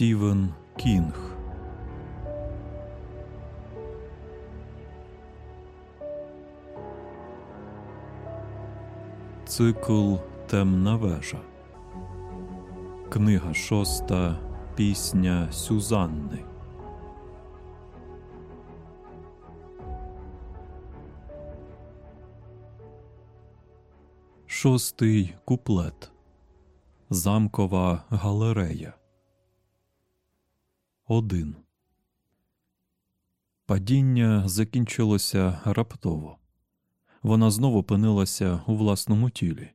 Стівен Кінг. Цикл Темна вежа. Книга шоста. Пісня Сюзанни. Шостий куплет. Замкова галерея. Один. Падіння закінчилося раптово. Вона знову опинилася у власному тілі,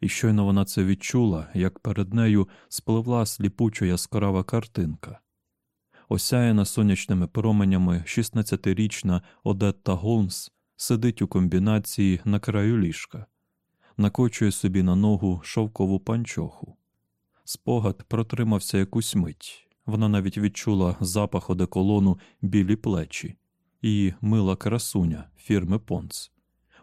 і щойно вона це відчула, як перед нею спливла сліпучо яскрава картинка. Осяяна сонячними променями 16-річна Одетта Голмс сидить у комбінації на краю ліжка, накочує собі на ногу шовкову панчоху. Спогад протримався якусь мить. Вона навіть відчула запах одеколону білі плечі і мила красуня фірми Понц,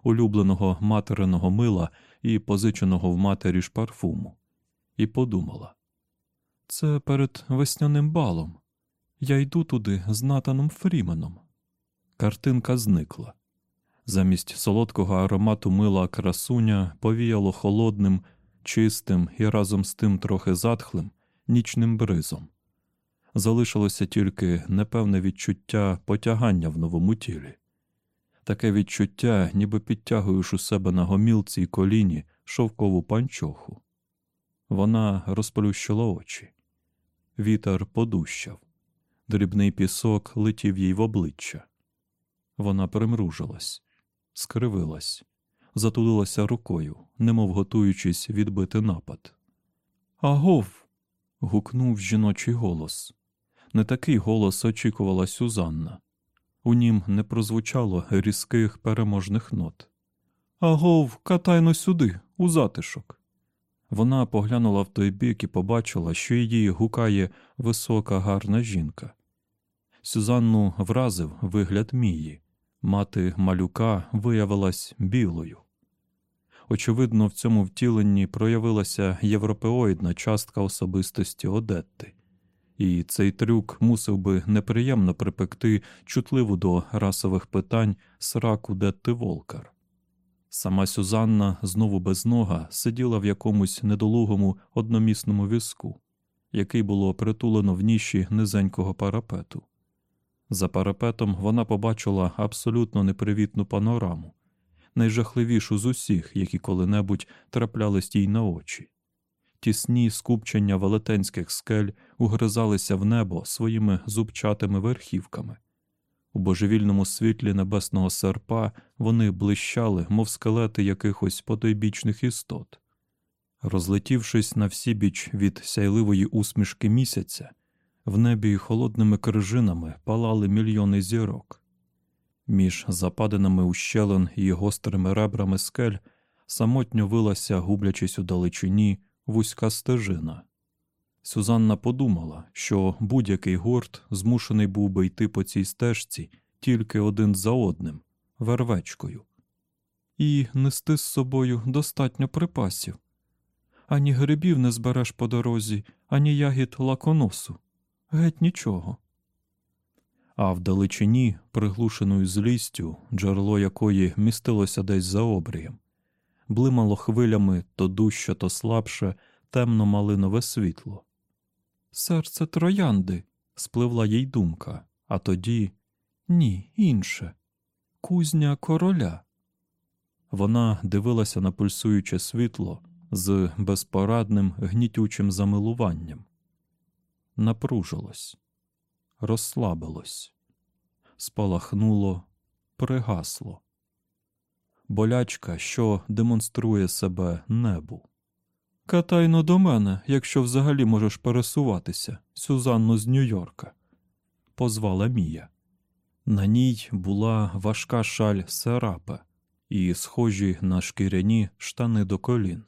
улюбленого материного мила і позиченого в матері ж парфуму, і подумала: це перед весняним балом. Я йду туди з Натаном Фріменом. Картинка зникла. Замість солодкого аромату мила красуня повіяло холодним, чистим і разом з тим трохи затхлим нічним бризом залишилося тільки непевне відчуття потягання в новому тілі. Таке відчуття, ніби підтягуєш у себе на гомілці й коліні шовкову панчоху. Вона розплющила очі. Вітер подущав, дрібний пісок летів їй в обличчя. Вона примружилась, скривилась, затулилася рукою, немов готуючись відбити напад. Агов. гукнув жіночий голос. Не такий голос очікувала Сюзанна. У нім не прозвучало різких переможних нот. Агов, катайно сюди, у затишок. Вона поглянула в той бік і побачила, що її гукає висока гарна жінка. Сюзанну вразив вигляд Мії. Мати малюка виявилась білою. Очевидно, в цьому втіленні проявилася європеоїдна частка особистості Одетти і цей трюк мусив би неприємно припекти чутливу до расових питань сраку Детти Волкар. Сама Сюзанна знову без нога сиділа в якомусь недолугому одномісному візку, який було притулено в ніші низенького парапету. За парапетом вона побачила абсолютно непривітну панораму, найжахливішу з усіх, які коли-небудь траплялись їй на очі тісні скупчення велетенських скель угризалися в небо своїми зубчатими верхівками. У божевільному світлі небесного серпа вони блищали, мов скелети якихось потойбічних істот. Розлетівшись на всі біч від сяйливої усмішки місяця, в небі холодними крижинами палали мільйони зірок. Між западинами ущелин і гострими ребрами скель самотньо вилася, гублячись у далечині, вузька стежина. Сюзанна подумала, що будь-який гурт змушений був би йти по цій стежці тільки один за одним, вервечкою, і нести з собою достатньо припасів. Ані грибів не збереш по дорозі, ані ягід лаконосу, геть нічого. А вдалечині, приглушеною злістю, джерело якої містилося десь за обрієм, блимало хвилями то дужче, то слабше, темно малинове світло. Серце троянди, спливла їй думка, а тоді ні, інше кузня короля. Вона дивилася на пульсуюче світло з безпорадним гнітючим замилуванням. Напружилось, розслабилось, спалахнуло, пригасло болячка, що демонструє себе небу. Катайно до мене, якщо взагалі можеш пересуватися, Сюзанну з Нью-Йорка, позвала Мія. На ній була важка шаль серапа і схожі на шкіряні штани до колін.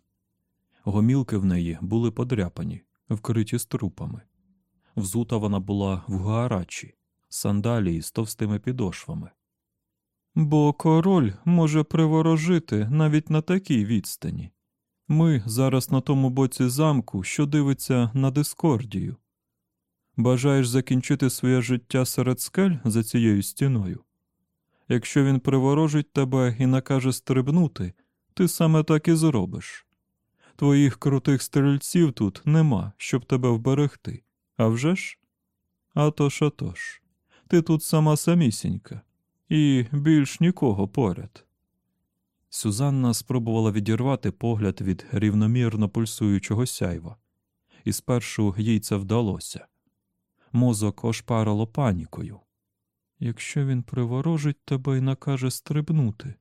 Гомілки в неї були подряпані, вкриті струпами. Взута вона була в гарачі, сандалії з товстими підошвами, Бо король може приворожити навіть на такій відстані. Ми зараз на тому боці замку, що дивиться на дискордію. Бажаєш закінчити своє життя серед скель за цією стіною? Якщо він приворожить тебе і накаже стрибнути, ти саме так і зробиш. Твоїх крутих стрільців тут нема, щоб тебе вберегти. А вже ж? Атож, атож. Ти тут сама самісінька, і більш нікого поряд. Сюзанна спробувала відірвати погляд від рівномірно пульсуючого сяйва, і спершу їй це вдалося. Мозок ошпарило панікою. Якщо він приворожить тебе і накаже стрибнути.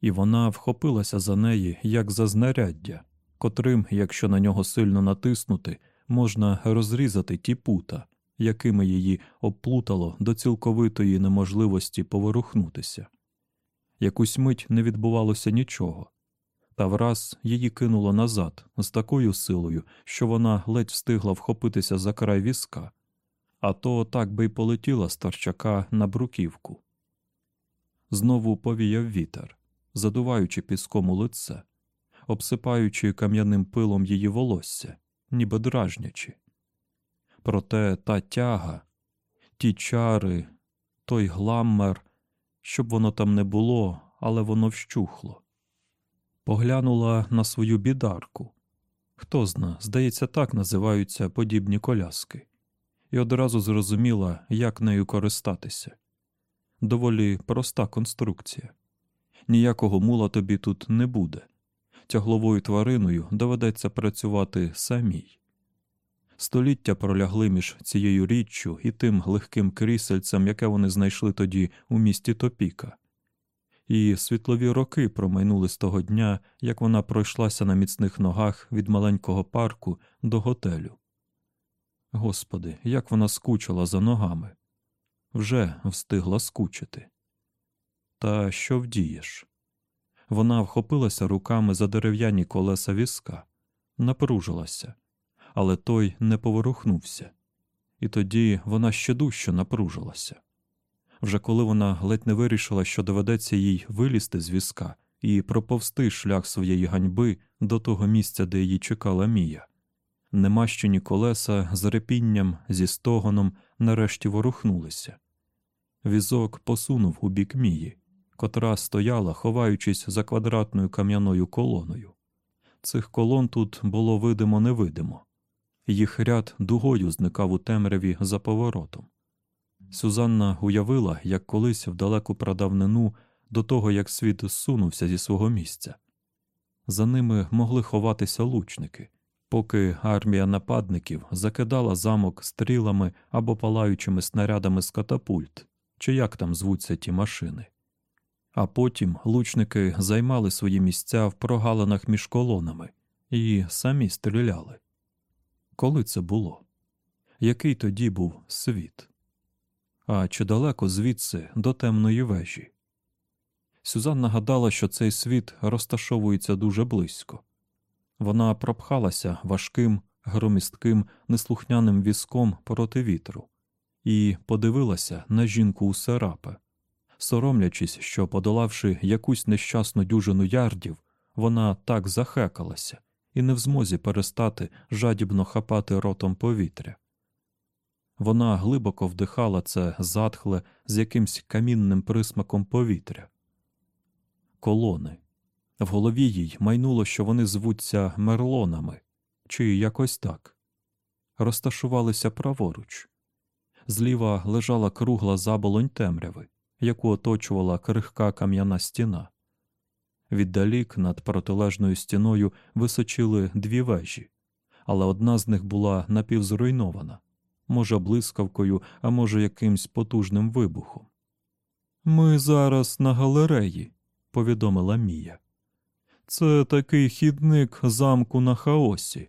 І вона вхопилася за неї, як за знаряддя, котрим, якщо на нього сильно натиснути, можна розрізати ті пута, якими її обплутало до цілковитої неможливості поворухнутися. Якусь мить не відбувалося нічого, та враз її кинуло назад з такою силою, що вона ледь встигла вхопитися за край візка, а то так би й полетіла з торчака на бруківку. Знову повіяв вітер, задуваючи піском у лице, обсипаючи кам'яним пилом її волосся, ніби дражнячи. Проте та тяга, ті чари, той гламмер, щоб воно там не було, але воно вщухло. Поглянула на свою бідарку. Хто зна, здається, так називаються подібні коляски, і одразу зрозуміла, як нею користатися. Доволі проста конструкція. Ніякого мула тобі тут не буде. Тягловою твариною доведеться працювати самій. Століття пролягли між цією річчю і тим легким крісельцем, яке вони знайшли тоді у місті Топіка, і світлові роки промайнули з того дня, як вона пройшлася на міцних ногах від маленького парку до готелю. Господи, як вона скучила за ногами, вже встигла скучити. Та що вдієш? Вона вхопилася руками за дерев'яні колеса візка, напружилася але той не поворухнувся, і тоді вона ще дужче напружилася. Вже коли вона ледь не вирішила, що доведеться їй вилізти з візка і проповсти шлях своєї ганьби до того місця, де її чекала Мія. Немащені колеса з репінням, зі стогоном нарешті ворухнулися. Візок посунув у бік Мії, котра стояла, ховаючись за квадратною кам'яною колоною. Цих колон тут було видимо невидимо, їх ряд дугою зникав у темряві за поворотом. Сюзанна уявила, як колись в далеку прадавнину до того, як світ зсунувся зі свого місця. За ними могли ховатися лучники, поки армія нападників закидала замок стрілами або палаючими снарядами з катапульт, чи як там звуться ті машини. А потім лучники займали свої місця в прогалинах між колонами і самі стріляли. Коли це було? Який тоді був світ? А чи далеко звідси до темної вежі? Сюзан нагадала, що цей світ розташовується дуже близько. Вона пропхалася важким, громістким, неслухняним візком проти вітру і подивилася на жінку у серапе, соромлячись, що, подолавши якусь нещасну дюжину ярдів, вона так захекалася, і не в змозі перестати жадібно хапати ротом повітря. Вона глибоко вдихала це затхле з якимсь камінним присмаком повітря. Колони. В голові їй майнуло, що вони звуться мерлонами, чи якось так. Розташувалися праворуч. Зліва лежала кругла заболонь темряви, яку оточувала крихка кам'яна стіна. Віддалік над протилежною стіною височили дві вежі, але одна з них була напівзруйнована, може, блискавкою, а може, якимсь потужним вибухом. Ми зараз на галереї, повідомила Мія. Це такий хідник замку на хаосі,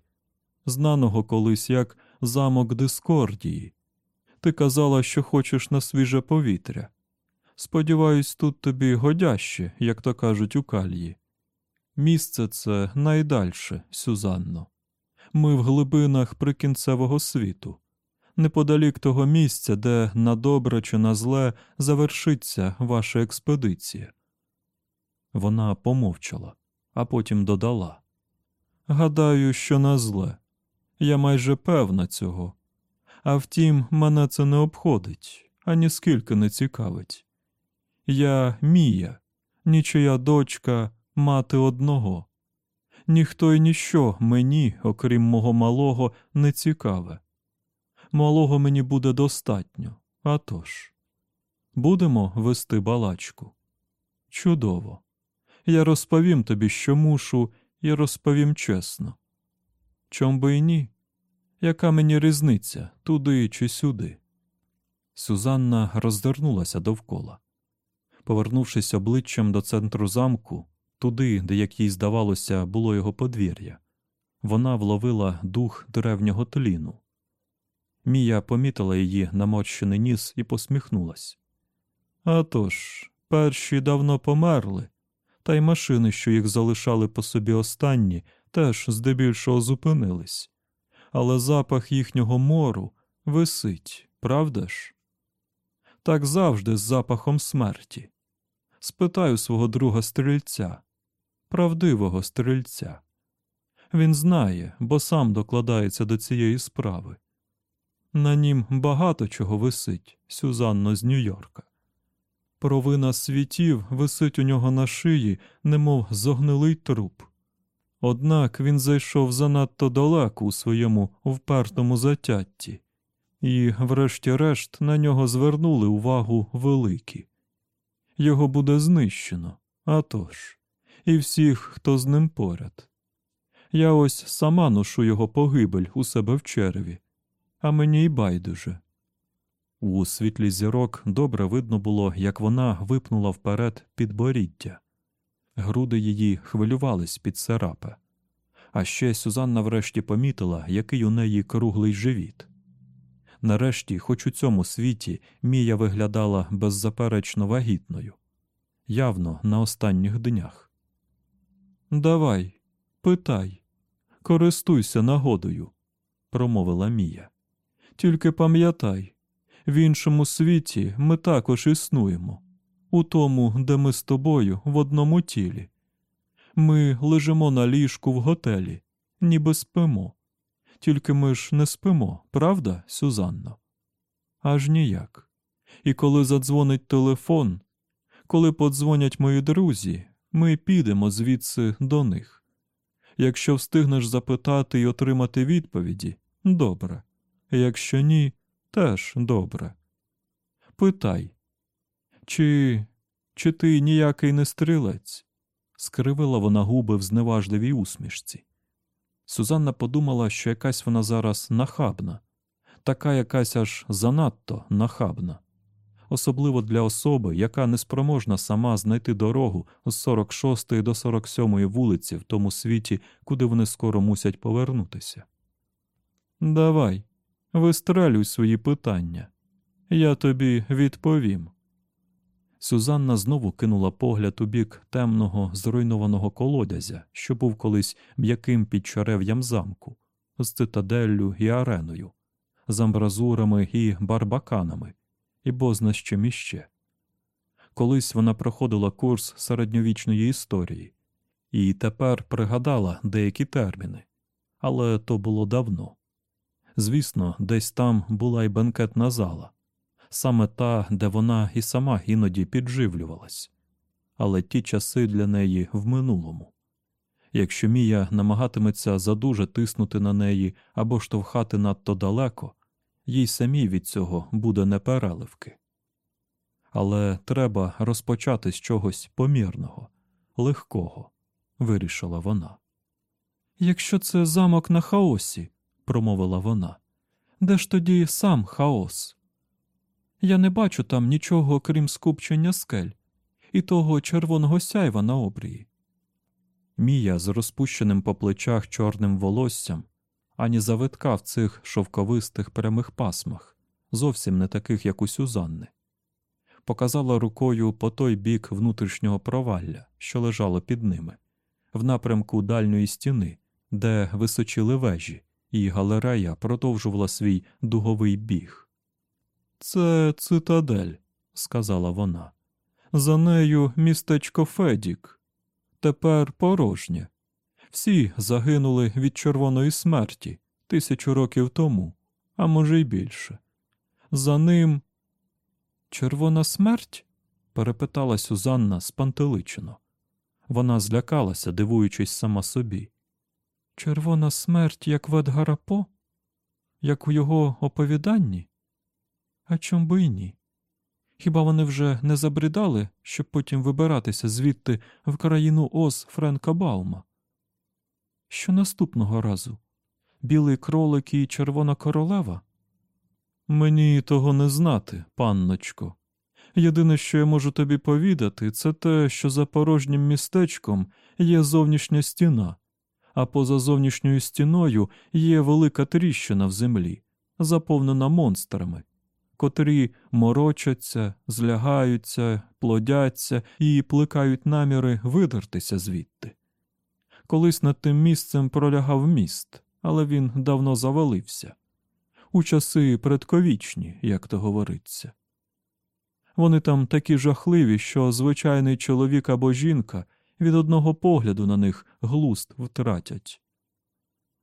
знаного колись як замок Дискордії. Ти казала, що хочеш на свіже повітря. Сподіваюсь, тут тобі годяще, як то кажуть у кальї. Місце це найдальше, Сюзанно. Ми в глибинах прикінцевого світу, неподалік того місця, де на добре чи на зле завершиться ваша експедиція. Вона помовчала, а потім додала Гадаю, що на зле. Я майже певна цього. А втім, мене це не обходить, ані скільки не цікавить. Я Мія, нічия дочка, мати одного. Ніхто й ніщо мені, окрім мого малого, не цікаве. Малого мені буде достатньо, а тож. Будемо вести балачку. Чудово. Я розповім тобі, що мушу, і розповім чесно. Чом би й ні? Яка мені різниця, туди чи сюди? Сюзанна роздернулася довкола. Повернувшись обличчям до центру замку, туди, де, як їй здавалося, було його подвір'я, вона вловила дух древнього тліну. Мія помітила її наморщений ніс і посміхнулась. «А тож, перші давно померли, та й машини, що їх залишали по собі останні, теж здебільшого зупинились. Але запах їхнього мору висить, правда ж? Так завжди з запахом смерті. Спитаю свого друга стрільця, правдивого стрільця. Він знає, бо сам докладається до цієї справи. На нім багато чого висить, Сюзанно з Нью-Йорка. Провина світів висить у нього на шиї, немов зогнилий труп. Однак він зайшов занадто далеко у своєму впертому затятті, і, врешті-решт, на нього звернули увагу великі. Його буде знищено, а тож, і всіх, хто з ним поряд. Я ось сама ношу його погибель у себе в череві, а мені й байдуже. У світлі зірок добре видно було, як вона випнула вперед підборіддя. Груди її хвилювались під серапе. А ще Сюзанна врешті помітила, який у неї круглий живіт. Нарешті, хоч у цьому світі, Мія виглядала беззаперечно вагітною, явно на останніх днях. Давай, питай, користуйся нагодою, промовила Мія. Тільки пам'ятай, в іншому світі ми також існуємо, у тому, де ми з тобою в одному тілі. Ми лежимо на ліжку в готелі, ніби спимо. Тільки ми ж не спимо, правда, Сюзанно? Аж ніяк. І коли задзвонить телефон, коли подзвонять мої друзі, ми підемо звідси до них. Якщо встигнеш запитати і отримати відповіді, добре. Якщо ні, теж добре. Питай, чи чи ти ніякий не стрілець? скривила вона губи в зневажливій усмішці. Сузанна подумала, що якась вона зараз нахабна, така якась аж занадто нахабна, особливо для особи, яка неспроможна сама знайти дорогу з 46 до 47 вулиці в тому світі, куди вони скоро мусять повернутися. Давай, вистрелюй свої питання, я тобі відповім. Сюзанна знову кинула погляд у бік темного, зруйнованого колодязя, що був колись м'яким підчерев'ям замку, з цитаделлю і ареною, з амбразурами і барбаканами, і бозна з чим іще. Колись вона проходила курс середньовічної історії і тепер пригадала деякі терміни, але то було давно. Звісно, десь там була й бенкетна зала саме та, де вона і сама іноді підживлювалась, але ті часи для неї в минулому. Якщо Мія намагатиметься задуже тиснути на неї або штовхати надто далеко, їй самій від цього буде непереливки. Але треба розпочати з чогось помірного, легкого, вирішила вона. Якщо це замок на хаосі, промовила вона, де ж тоді сам хаос? Я не бачу там нічого, крім скупчення скель і того червоного сяйва на обрії. Мія з розпущеним по плечах чорним волоссям, ані завитка в цих шовковистих прямих пасмах, зовсім не таких, як у Сюзанни. Показала рукою по той бік внутрішнього провалля, що лежало під ними, в напрямку дальньої стіни, де височили вежі, і галерея продовжувала свій дуговий біг. Це цитадель, сказала вона. За нею містечко Федік. Тепер порожнє. Всі загинули від червоної смерті тисячу років тому, а може й більше. За ним. Червона смерть? перепитала Сюзанна спантеличено. Вона злякалася, дивуючись сама собі. Червона смерть, як в Едгара По? Як у його оповіданні? А чом би й ні? Хіба вони вже не забридали, щоб потім вибиратися звідти в країну Оз Френка Баума? Що наступного разу? Білий кролик і червона королева? Мені того не знати, панночко. Єдине, що я можу тобі повідати, це те, що за порожнім містечком є зовнішня стіна, а поза зовнішньою стіною є велика тріщина в землі, заповнена монстрами, котрі морочаться, злягаються, плодяться і плекають наміри видертися звідти. Колись над тим місцем пролягав міст, але він давно завалився. У часи предковічні, як то говориться. Вони там такі жахливі, що звичайний чоловік або жінка від одного погляду на них глуст втратять.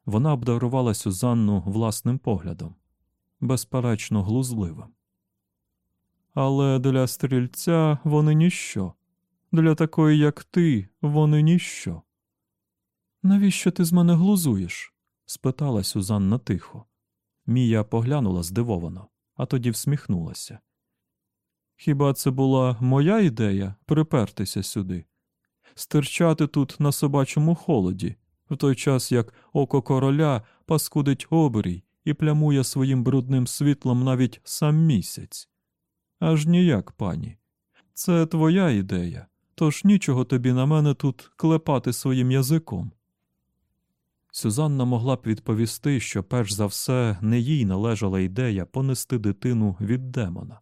Вона обдарувала Сюзанну власним поглядом, безперечно, глузливим. Але для стрільця вони ніщо, для такої, як ти, вони ніщо. Навіщо ти з мене глузуєш? спитала Сюзанна тихо. Мія поглянула здивовано, а тоді всміхнулася. Хіба це була моя ідея припертися сюди, стирчати тут на собачому холоді, в той час як око короля паскудить обрій і плямує своїм брудним світлом навіть сам місяць? Аж ніяк, пані. Це твоя ідея, тож нічого тобі на мене тут клепати своїм язиком. Сюзанна могла б відповісти, що перш за все не їй належала ідея понести дитину від демона.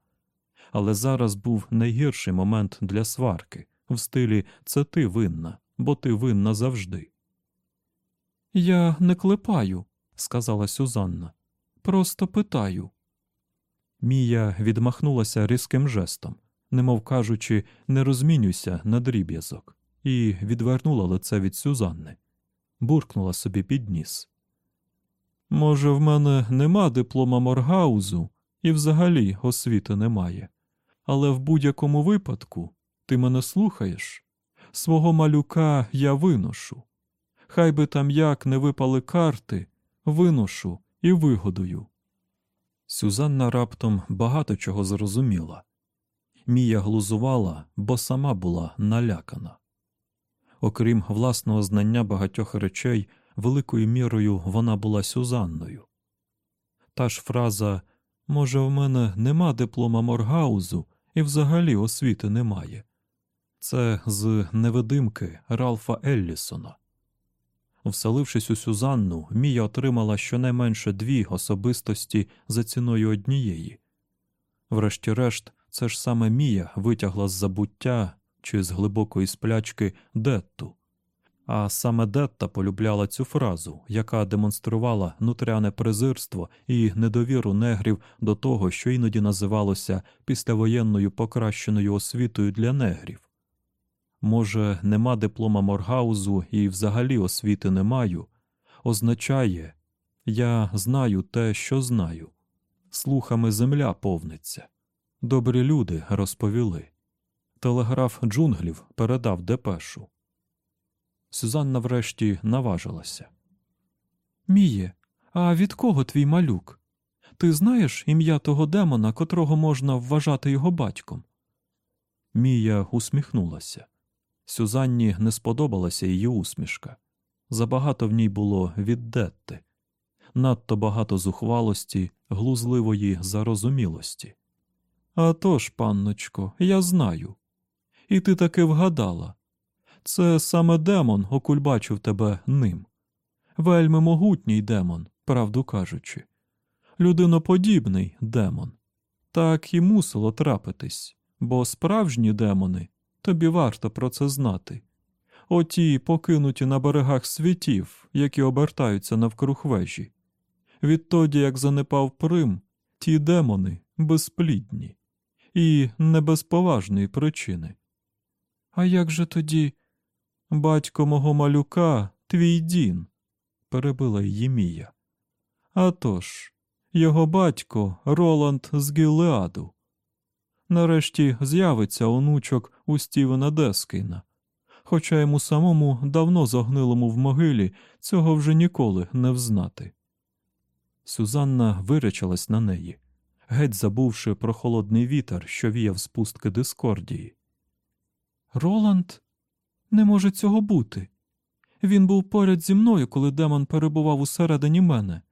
Але зараз був найгірший момент для сварки в стилі це ти винна, бо ти винна завжди. Я не клепаю, сказала Сюзанна. Просто питаю. Мія відмахнулася різким жестом, немов кажучи, не розмінюйся на дріб'язок, і відвернула лице від Сюзанни буркнула собі під ніс. Може, в мене нема диплома Моргаузу і взагалі освіти немає, але в будь-якому випадку ти мене слухаєш, свого малюка я виношу. Хай би там як не випали карти, виношу і вигодую. Сюзанна раптом багато чого зрозуміла. Мія глузувала, бо сама була налякана окрім власного знання багатьох речей, великою мірою вона була Сюзанною. Та ж фраза може, в мене нема диплома Моргаузу і взагалі освіти немає. Це з невидимки Ралфа Еллісона. Вселившись у Сюзанну, Мія отримала щонайменше дві особистості за ціною однієї. Врешті-решт, це ж саме Мія витягла з забуття чи з глибокої сплячки Детту. А саме Детта полюбляла цю фразу, яка демонструвала нутряне презирство і недовіру негрів до того, що іноді називалося післявоєнною покращеною освітою для негрів. Може, нема диплома Моргаузу і взагалі освіти не маю, означає я знаю те, що знаю. Слухами земля повниться. Добрі люди розповіли. Телеграф джунглів передав депешу. Сюзанна врешті наважилася. Міє, а від кого твій малюк? Ти знаєш ім'я того демона, котрого можна вважати його батьком? Мія усміхнулася. Сюзанні не сподобалася її усмішка. Забагато в ній було віддетти, надто багато зухвалості, глузливої зарозумілості. «А тож, панночко, я знаю. І ти таки вгадала. Це саме демон окульбачив тебе ним. Вельми могутній демон, правду кажучи, людиноподібний демон. Так і мусило трапитись, бо справжні демони тобі варто про це знати. Оті покинуті на берегах світів, які обертаються навкруг вежі. Відтоді, як занепав Прим, ті демони безплідні і не без поважної причини. А як же тоді батько мого малюка, твій дін, перебила її Мія. «А тож, його батько Роланд з Гіллеаду. Нарешті з'явиться онучок у Стівена Дескейна, хоча йому самому давно загнилому в могилі цього вже ніколи не взнати. Сюзанна вирячилась на неї, геть забувши про холодний вітер, що віяв з пустки дискордії. Роланд не може цього бути. Він був поряд зі мною, коли демон перебував усередині мене.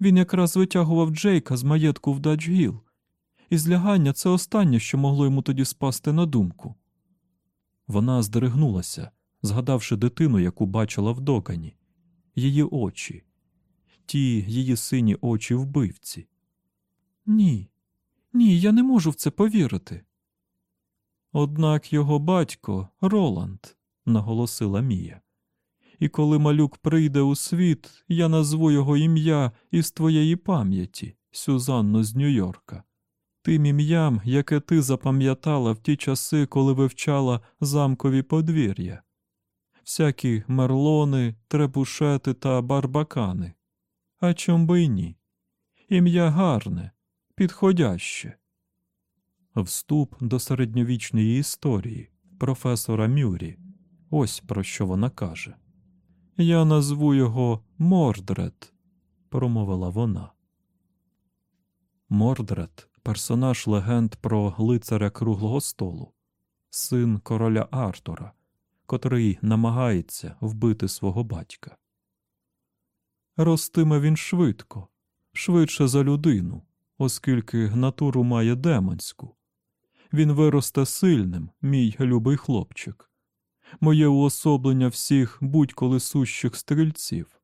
Він якраз витягував Джейка з маєтку в Даджгіл, і злягання це останнє, що могло йому тоді спасти на думку. Вона здригнулася, згадавши дитину, яку бачила в догані, її очі, ті її сині очі вбивці. Ні, ні, я не можу в це повірити. Однак його батько Роланд, наголосила Мія. І коли малюк прийде у світ, я назву його ім'я із твоєї пам'яті, Сюзанну з Нью-Йорка, тим ім'ям, яке ти запам'ятала в ті часи, коли вивчала замкові подвір'я, всякі мерлони, требушети та барбакани. А чом би ні? Ім'я гарне, підходяще. Вступ до середньовічної історії професора Мюрі. Ось про що вона каже. Я назву його Мордред, промовила вона. Мордред персонаж легенд про лицаря круглого столу, син короля Артура, котрий намагається вбити свого батька. Ростиме він швидко, швидше за людину, оскільки натуру має демонську. Він виросте сильним, мій любий хлопчик, моє уособлення всіх будь-коли сущих стрільців.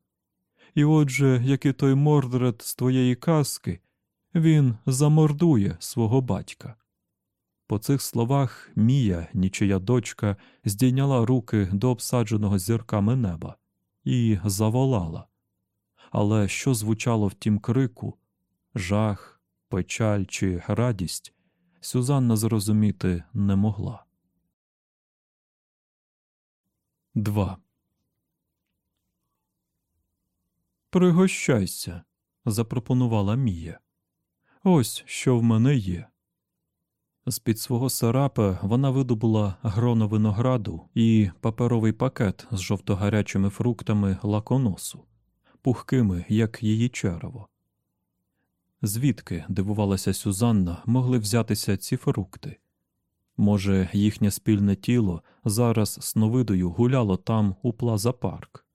І отже, як і той мордред з твоєї казки, він замордує свого батька. По цих словах Мія, нічия дочка, здійняла руки до обсадженого зірками неба і заволала. Але що звучало в тім крику жах, печаль чи радість, Сюзанна зрозуміти не могла. 2. Пригощайся, запропонувала Мія. Ось що в мене є. З під свого сарапа вона видобула гроно винограду і паперовий пакет з жовтогарячими фруктами лаконосу, пухкими, як її черево. Звідки, дивувалася Сюзанна, могли взятися ці фрукти? Може, їхнє спільне тіло зараз сновидою гуляло там у плаза парк?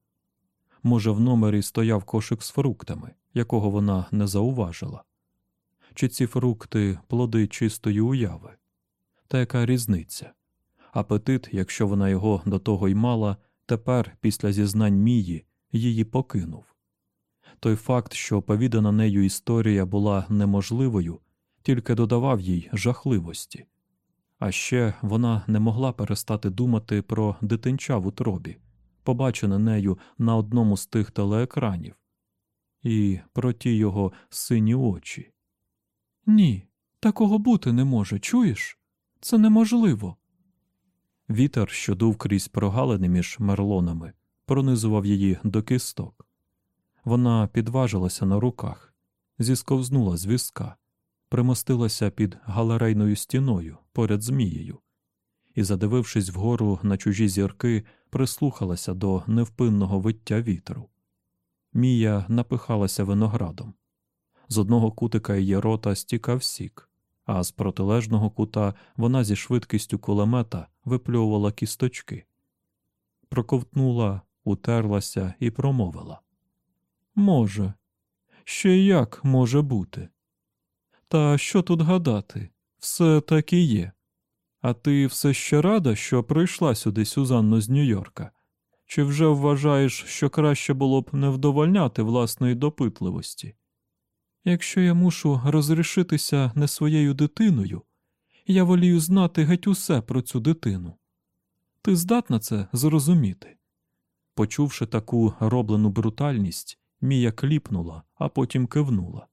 Може, в номері стояв кошик з фруктами, якого вона не зауважила? Чи ці фрукти плоди чистої уяви? Та яка різниця? Апетит, якщо вона його до того й мала, тепер, після зізнань Мії, її покинув. Той факт, що оповідана нею історія була неможливою, тільки додавав їй жахливості. А ще вона не могла перестати думати про дитинча в утробі, побачене нею на одному з тих телеекранів, і про ті його сині очі. Ні, такого бути не може, чуєш? Це неможливо. Вітер, що дув крізь прогалини між мерлонами, пронизував її до кісток. Вона підважилася на руках, зісковзнула з візка, примостилася під галерейною стіною поряд з Мією і, задивившись вгору на чужі зірки, прислухалася до невпинного виття вітру. Мія напихалася виноградом. З одного кутика її рота стікав сік, а з протилежного кута вона зі швидкістю кулемета випльовувала кісточки. Проковтнула, утерлася і промовила Може, ще як може бути. Та що тут гадати? Все так і є. А ти все ще рада, що прийшла сюди Сюзанну з Нью-Йорка? Чи вже вважаєш, що краще було б не вдовольняти власної допитливості? Якщо я мушу розрішитися не своєю дитиною, я волію знати геть усе про цю дитину. Ти здатна це зрозуміти? Почувши таку роблену брутальність, Мія кліпнула, а потім кивнула.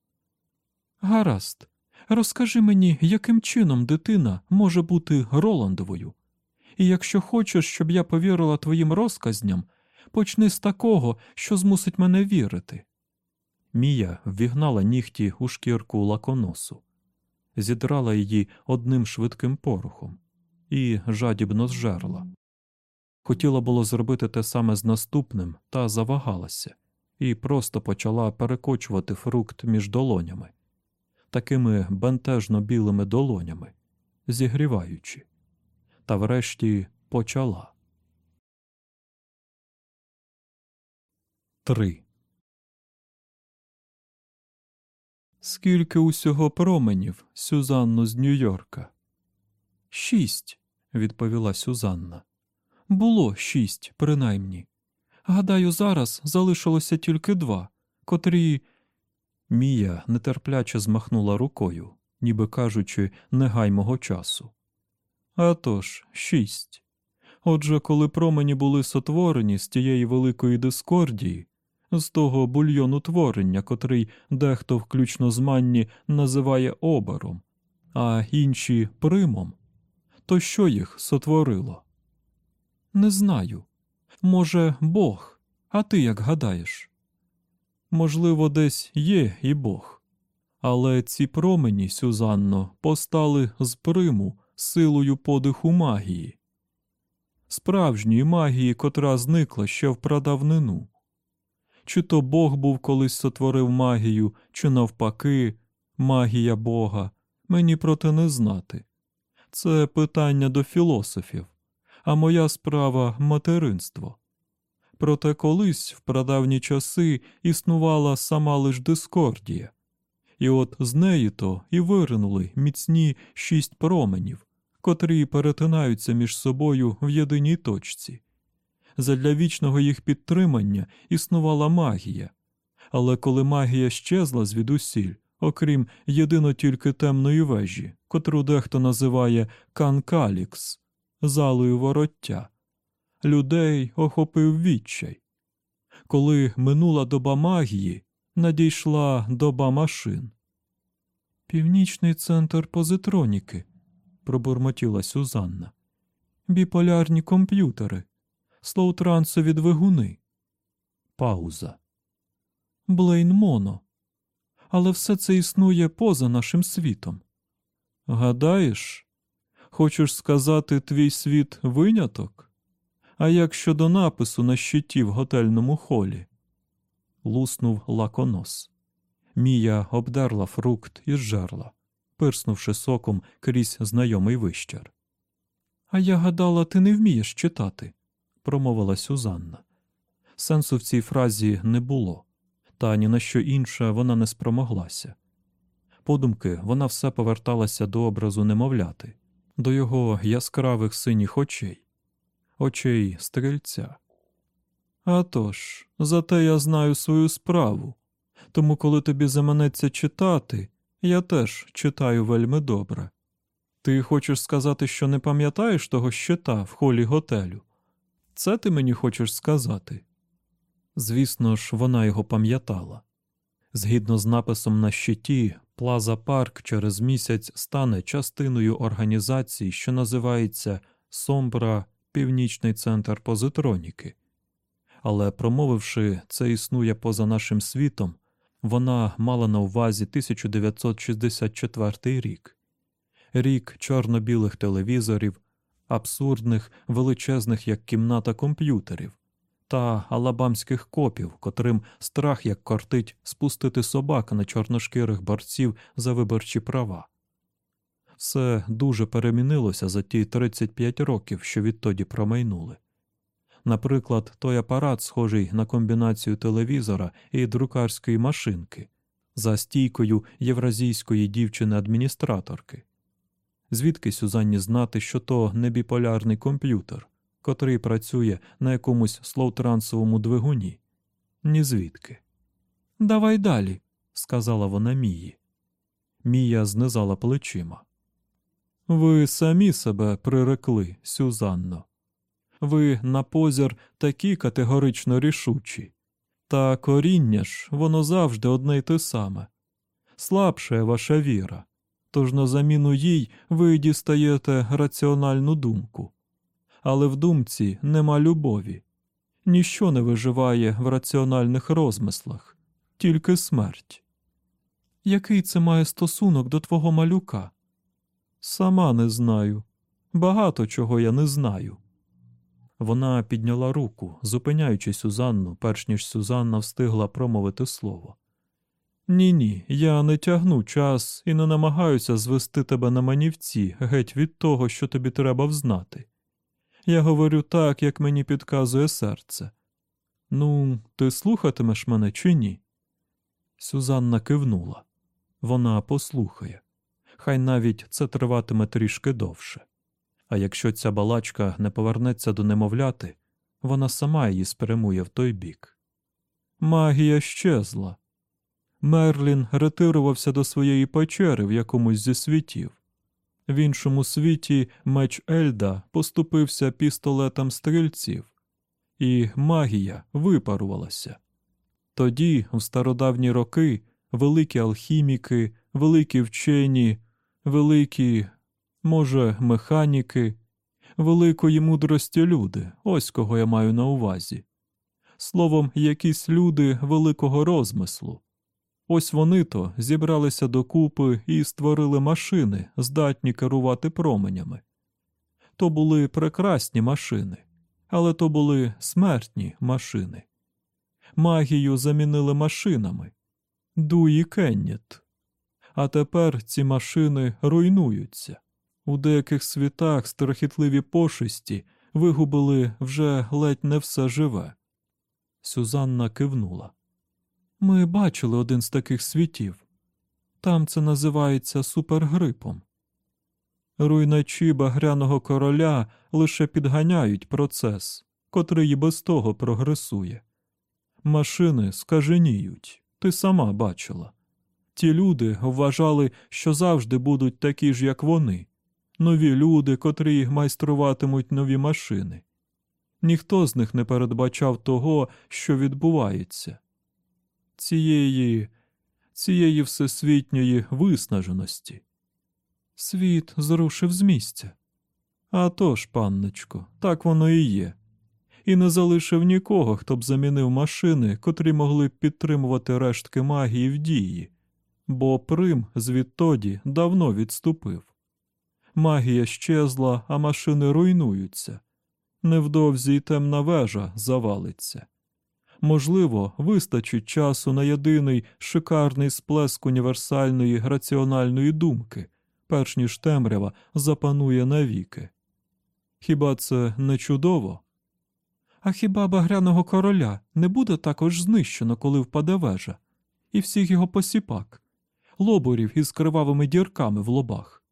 Гаразд, розкажи мені, яким чином дитина може бути Роландовою. І якщо хочеш, щоб я повірила твоїм розказням, почни з такого, що змусить мене вірити. Мія ввігнала нігті у шкірку лаконосу, зідрала її одним швидким порухом і жадібно зжерла. Хотіла було зробити те саме з наступним, та завагалася, і просто почала перекочувати фрукт між долонями, такими бентежно білими долонями, зігріваючи, та врешті почала. 3. Скільки усього променів, Сюзанну з Нью-Йорка? Шість, відповіла Сюзанна. Було шість, принаймні. Гадаю, зараз залишилося тільки два, котрі. Мія нетерпляче змахнула рукою, ніби кажучи, не мого часу. «А тож, шість. Отже, коли промені були сотворені з тієї великої дискордії, з того бульйону творення, котрий дехто, включно з манні, називає обаром, а інші примом, то що їх сотворило? Не знаю. Може, Бог, а ти як гадаєш? Можливо, десь є і Бог. Але ці промені, Сюзанно, постали з приму силою подиху магії, справжньої магії, котра зникла ще в прадавнину. Чи то Бог був колись сотворив магію, чи навпаки, магія Бога, мені про те не знати. Це питання до філософів, а моя справа материнство. Проте колись в прадавні часи існувала сама лиш дискордія, і от з неї то і виринули міцні шість променів, котрі перетинаються між собою в єдиній точці. Задля вічного їх підтримання існувала магія, але коли магія щезла звідусіль, окрім єдино тільки темної вежі, котру дехто називає Канкалікс, залою вороття, людей охопив відчай. Коли минула доба магії, надійшла доба машин. Північний центр позитроніки, пробурмотіла Сюзанна. Біполярні комп'ютери, слоутрансові двигуни. Пауза. Блейн Моно. Але все це існує поза нашим світом. Гадаєш, хочеш сказати твій світ виняток? А як щодо напису на щиті в готельному холі? Луснув лаконос. Мія обдерла фрукт і зжерла, пирснувши соком крізь знайомий вищер. А я гадала, ти не вмієш читати, промовила Сюзанна. Сенсу в цій фразі не було, та ні на що інше вона не спромоглася. Подумки вона все поверталася до образу немовляти, до його яскравих синіх очей, очей стрільця. «А тож, зате я знаю свою справу, тому коли тобі заманеться читати, я теж читаю вельми добре. Ти хочеш сказати, що не пам'ятаєш того щита в холі готелю? Це ти мені хочеш сказати? Звісно ж, вона його пам'ятала. Згідно з написом на щиті, Плаза Парк через місяць стане частиною організації, що називається Сомбра Північний центр позитроніки. Але, промовивши, це існує поза нашим світом, вона мала на увазі 1964 рік, рік чорно-білих телевізорів, абсурдних, величезних як кімната комп'ютерів та алабамських копів, котрим страх як кортить спустити собак на чорношкірих борців за виборчі права. Все дуже перемінилося за ті 35 років, що відтоді промайнули. Наприклад, той апарат, схожий на комбінацію телевізора і друкарської машинки, за стійкою євразійської дівчини-адміністраторки. Звідки Сюзанні знати, що то не біполярний комп'ютер, котрий працює на якомусь слоутрансовому двигуні? Ні звідки. Давай далі, сказала вона Мії. Мія знизала плечима. Ви самі себе прирекли, Сюзанно. Ви на позір такі категорично рішучі. Та коріння ж воно завжди одне й те саме. Слабша ваша віра, тож на заміну їй ви дістаєте раціональну думку. Але в думці нема любові, ніщо не виживає в раціональних розмислах. тільки смерть. Який це має стосунок до твого малюка? Сама не знаю. Багато чого я не знаю. Вона підняла руку, зупиняючи Сюзанну, перш ніж Сюзанна встигла промовити слово. Ні, ні, я не тягну час і не намагаюся звести тебе на манівці геть від того, що тобі треба взнати. Я говорю так, як мені підказує серце. Ну, ти слухатимеш мене чи ні? Сюзанна кивнула. Вона послухає. Хай навіть це триватиме трішки довше. А якщо ця балачка не повернеться до немовляти, вона сама її спрямує в той бік. Магія щезла. Мерлін ретирувався до своєї печери в якомусь зі світів. В іншому світі меч Ельда поступився пістолетам стрільців, і магія випарувалася. Тоді, в стародавні роки, великі алхіміки, великі вчені, великі, може, механіки, великої мудрості люди, ось кого я маю на увазі. Словом, якісь люди великого розмислу. Ось вони то зібралися докупи і створили машини, здатні керувати променями. То були прекрасні машини, але то були смертні машини. Магію замінили машинами. Дуї Кенніт. А тепер ці машини руйнуються. У деяких світах страхітливі пошисті вигубили вже ледь не все живе. Сюзанна кивнула. Ми бачили один з таких світів. Там це називається супергрипом. Руйначі багряного короля лише підганяють процес, котрий і без того прогресує. Машини скаженіють, ти сама бачила. Ті люди вважали, що завжди будуть такі ж, як вони, нові люди, котрі майструватимуть нові машини. Ніхто з них не передбачав того, що відбувається цієї, цієї всесвітньої виснаженості. Світ зрушив з місця. А тож, панночко, так воно і є. І не залишив нікого, хто б замінив машини, котрі могли б підтримувати рештки магії в дії, бо Прим звідтоді давно відступив. Магія щезла, а машини руйнуються. Невдовзі й темна вежа завалиться. Можливо, вистачить часу на єдиний шикарний сплеск універсальної раціональної думки, перш ніж темрява запанує навіки. Хіба це не чудово? А хіба багряного короля не буде також знищено, коли впаде вежа, і всіх його посіпак, лобурів із кривавими дірками в лобах?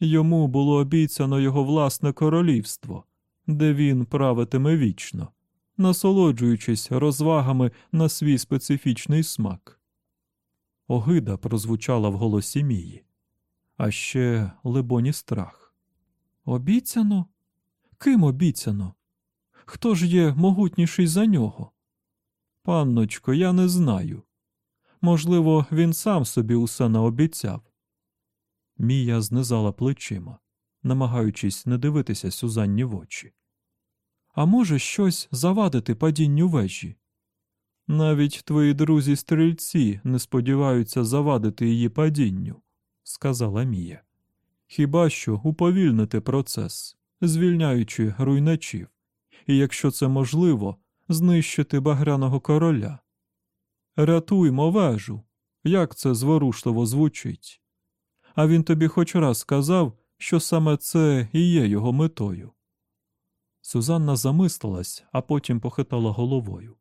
Йому було обіцяно його власне королівство, де він правитиме вічно насолоджуючись розвагами на свій специфічний смак. Огида прозвучала в голосі Мії, а ще либоні страх. Обіцяно? Ким обіцяно? Хто ж є могутніший за нього? Панночко, я не знаю. Можливо, він сам собі усе наобіцяв. Мія знизала плечима, намагаючись не дивитися Сюзанні в очі а може щось завадити падінню вежі. Навіть твої друзі стрільці не сподіваються завадити її падінню, сказала Мія. Хіба що уповільнити процес, звільняючи руйначів, і якщо це можливо, знищити багряного короля. Рятуймо вежу, як це зворушливо звучить. А він тобі хоч раз сказав, що саме це і є його метою. Сюзанна замислилась, а потім похитала головою.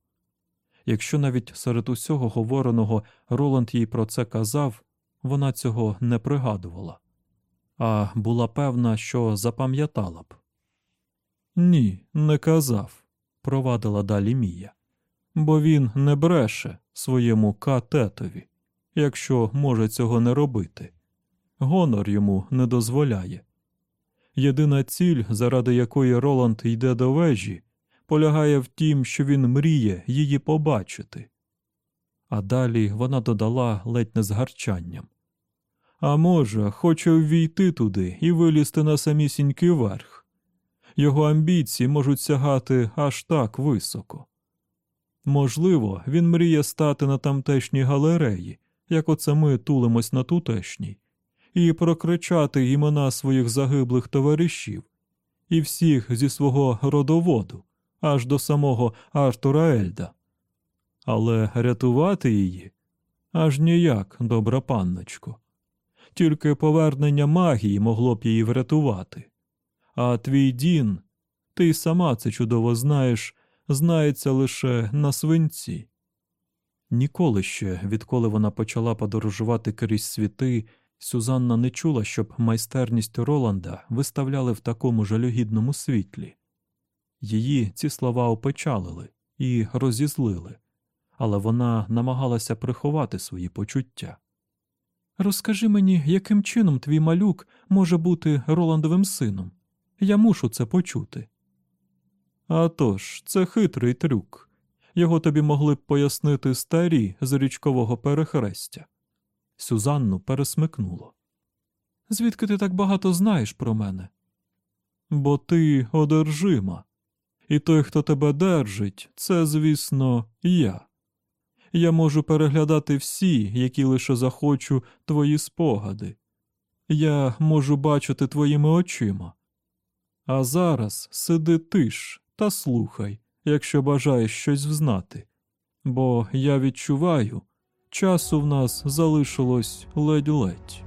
Якщо навіть серед усього говореного Роланд їй про це казав, вона цього не пригадувала, а була певна, що запам'ятала б. Ні, не казав, провадила далі Мія, бо він не бреше своєму катетові, якщо може цього не робити. Гонор йому не дозволяє. Єдина ціль, заради якої Роланд йде до вежі, полягає в тім, що він мріє її побачити. А далі вона додала ледь не з гарчанням. А може, хоче ввійти туди і вилізти на самісінький верх. Його амбіції можуть сягати аж так високо. Можливо, він мріє стати на тамтешній галереї, як оце ми тулимось на тутешній, і прокричати імена своїх загиблих товаришів і всіх зі свого родоводу, аж до самого Артура Ельда. Але рятувати її аж ніяк, добра панночко. Тільки повернення магії могло б її врятувати. А твій Дін, ти сама це чудово знаєш, знається лише на свинці. Ніколи ще, відколи вона почала подорожувати крізь світи, Сюзанна не чула, щоб майстерність Роланда виставляли в такому жалюгідному світлі. Її ці слова опечалили і розізлили, але вона намагалася приховати свої почуття. Розкажи мені, яким чином твій малюк може бути Роландовим сином. Я мушу це почути. «А тож, це хитрий трюк. Його тобі могли б пояснити старі з річкового перехрестя. Сюзанну пересмикнуло. Звідки ти так багато знаєш про мене? Бо ти одержима, і той, хто тебе держить, це, звісно, я. Я можу переглядати всі, які лише захочу, твої спогади. Я можу бачити твоїми очима. А зараз сиди тиш та слухай, якщо бажаєш щось взнати, бо я відчуваю, часу в нас залишилось ледь-ледь.